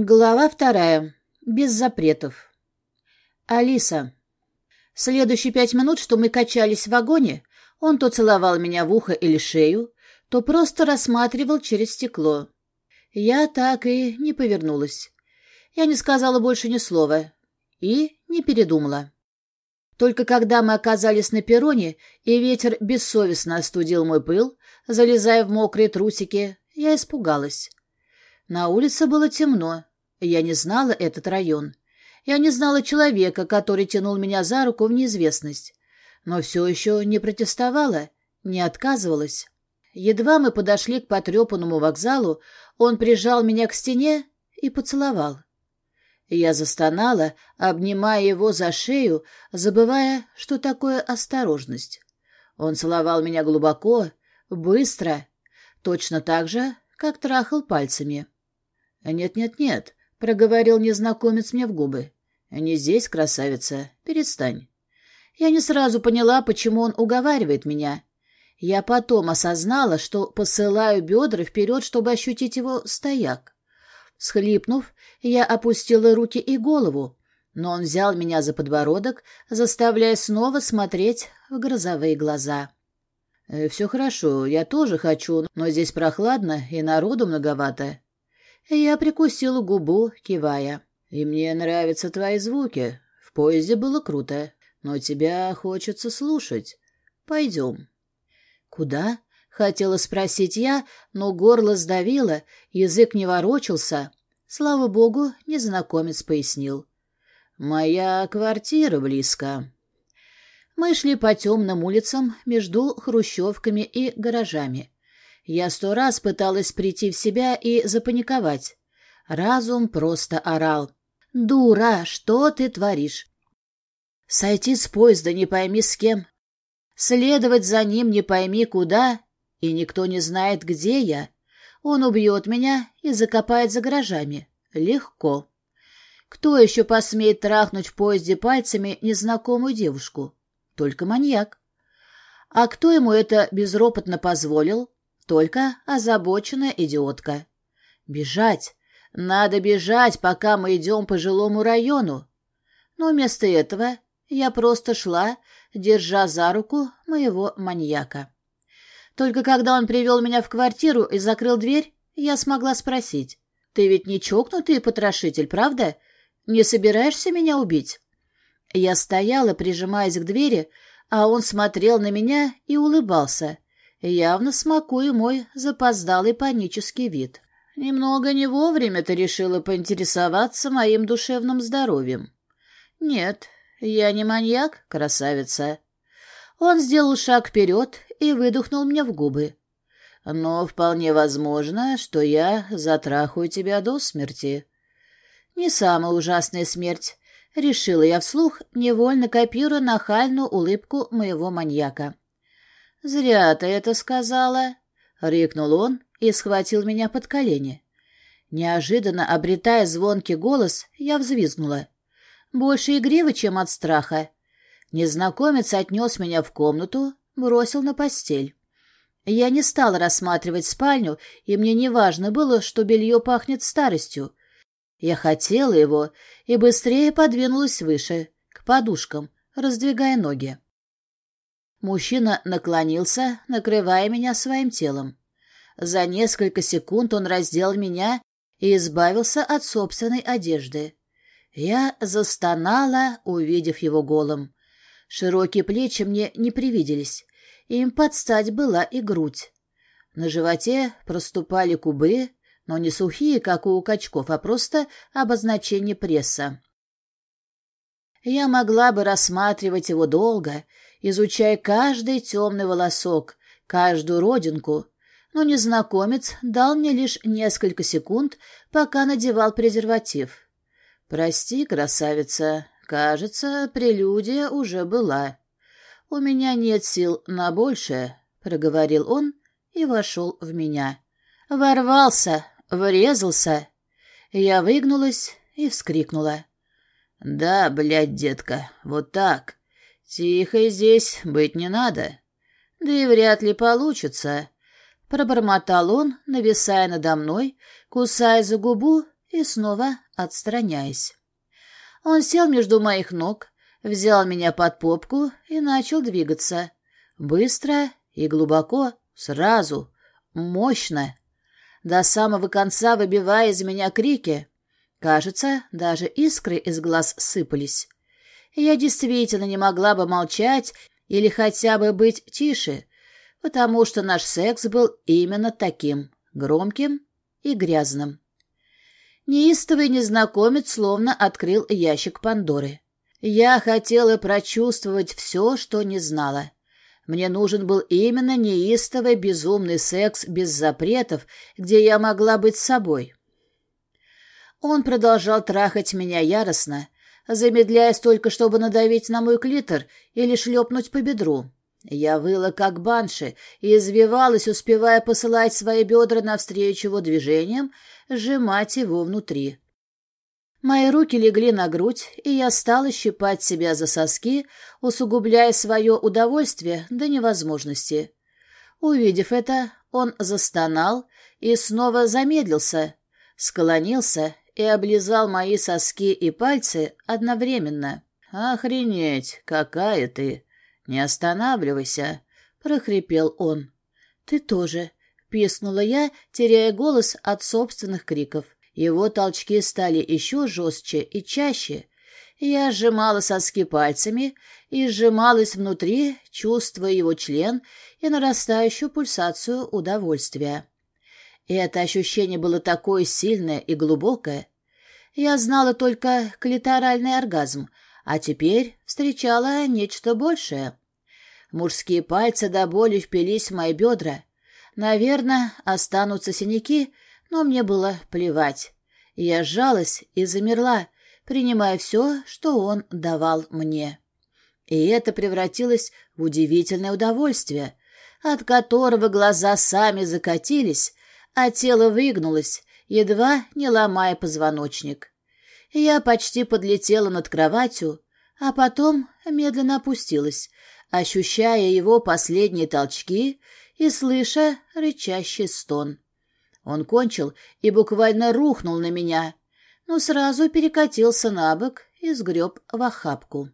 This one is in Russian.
Глава вторая. Без запретов. Алиса. Следующие пять минут, что мы качались в вагоне, он то целовал меня в ухо или шею, то просто рассматривал через стекло. Я так и не повернулась. Я не сказала больше ни слова и не передумала. Только когда мы оказались на перроне, и ветер бессовестно остудил мой пыл, залезая в мокрые трусики, я испугалась. На улице было темно. Я не знала этот район. Я не знала человека, который тянул меня за руку в неизвестность. Но все еще не протестовала, не отказывалась. Едва мы подошли к потрепанному вокзалу, он прижал меня к стене и поцеловал. Я застонала, обнимая его за шею, забывая, что такое осторожность. Он целовал меня глубоко, быстро, точно так же, как трахал пальцами. «Нет-нет-нет», — проговорил незнакомец мне в губы. «Не здесь, красавица, перестань». Я не сразу поняла, почему он уговаривает меня. Я потом осознала, что посылаю бедра вперед, чтобы ощутить его стояк. Схлипнув, я опустила руки и голову, но он взял меня за подбородок, заставляя снова смотреть в грозовые глаза. «Э, «Все хорошо, я тоже хочу, но здесь прохладно и народу многовато». Я прикусила губу, кивая. «И мне нравятся твои звуки. В поезде было круто, но тебя хочется слушать. Пойдем». «Куда?» — хотела спросить я, но горло сдавило, язык не ворочался. Слава богу, незнакомец пояснил. «Моя квартира близко». Мы шли по темным улицам между хрущевками и гаражами. Я сто раз пыталась прийти в себя и запаниковать. Разум просто орал. «Дура, что ты творишь?» Сойти с поезда не пойми с кем, следовать за ним не пойми куда, и никто не знает, где я. Он убьет меня и закопает за гаражами. Легко. Кто еще посмеет трахнуть в поезде пальцами незнакомую девушку? Только маньяк. А кто ему это безропотно позволил? Только озабоченная идиотка. Бежать. Надо бежать, пока мы идем по жилому району. Но вместо этого я просто шла, держа за руку моего маньяка. Только когда он привел меня в квартиру и закрыл дверь, я смогла спросить. «Ты ведь не чокнутый потрошитель, правда? Не собираешься меня убить?» Я стояла, прижимаясь к двери, а он смотрел на меня и улыбался, явно смакуя мой запоздалый панический вид. Немного не вовремя ты решила поинтересоваться моим душевным здоровьем. Нет, я не маньяк, красавица. Он сделал шаг вперед и выдохнул мне в губы. Но вполне возможно, что я затрахаю тебя до смерти. Не самая ужасная смерть, решила я вслух, невольно копируя нахальную улыбку моего маньяка. «Зря ты это сказала!» — рикнул он и схватил меня под колени. Неожиданно, обретая звонкий голос, я взвизгнула. Больше игриво, чем от страха. Незнакомец отнес меня в комнату, бросил на постель. Я не стала рассматривать спальню, и мне не важно было, что белье пахнет старостью. Я хотела его и быстрее подвинулась выше, к подушкам, раздвигая ноги. Мужчина наклонился, накрывая меня своим телом. За несколько секунд он раздел меня и избавился от собственной одежды. Я застонала, увидев его голым. Широкие плечи мне не привиделись. Им подстать была и грудь. На животе проступали кубы, но не сухие, как у качков, а просто обозначение пресса. Я могла бы рассматривать его долго, изучая каждый темный волосок, каждую родинку, но незнакомец дал мне лишь несколько секунд, пока надевал презерватив. «Прости, красавица, кажется, прелюдия уже была. У меня нет сил на большее», — проговорил он и вошел в меня. Ворвался, врезался. Я выгнулась и вскрикнула. «Да, блядь, детка, вот так. Тихо здесь быть не надо. Да и вряд ли получится. Пробормотал он, нависая надо мной, кусая за губу и снова отстраняясь. Он сел между моих ног, взял меня под попку и начал двигаться. Быстро и глубоко, сразу, мощно, до самого конца выбивая из меня крики. Кажется, даже искры из глаз сыпались. Я действительно не могла бы молчать или хотя бы быть тише, потому что наш секс был именно таким, громким и грязным. Неистовый незнакомец словно открыл ящик Пандоры. Я хотела прочувствовать все, что не знала. Мне нужен был именно неистовый безумный секс без запретов, где я могла быть собой. Он продолжал трахать меня яростно, замедляясь только, чтобы надавить на мой клитор или шлепнуть по бедру. Я выла, как банши, и извивалась, успевая посылать свои бедра навстречу его движениям, сжимать его внутри. Мои руки легли на грудь, и я стала щипать себя за соски, усугубляя свое удовольствие до невозможности. Увидев это, он застонал и снова замедлился, склонился и облизал мои соски и пальцы одновременно. «Охренеть, какая ты! Не останавливайся!» — прохрипел он. «Ты тоже!» — пискнула я, теряя голос от собственных криков. Его толчки стали еще жестче и чаще. Я сжимала соски пальцами и сжималась внутри, чувствуя его член и нарастающую пульсацию удовольствия. И это ощущение было такое сильное и глубокое. Я знала только клиторальный оргазм, а теперь встречала нечто большее. Мужские пальцы до боли впились в мои бедра. Наверное, останутся синяки, но мне было плевать. Я сжалась и замерла, принимая все, что он давал мне. И это превратилось в удивительное удовольствие, от которого глаза сами закатились, а тело выгнулось, едва не ломая позвоночник. Я почти подлетела над кроватью, а потом медленно опустилась, ощущая его последние толчки и слыша рычащий стон. Он кончил и буквально рухнул на меня, но сразу перекатился на бок и сгреб в охапку.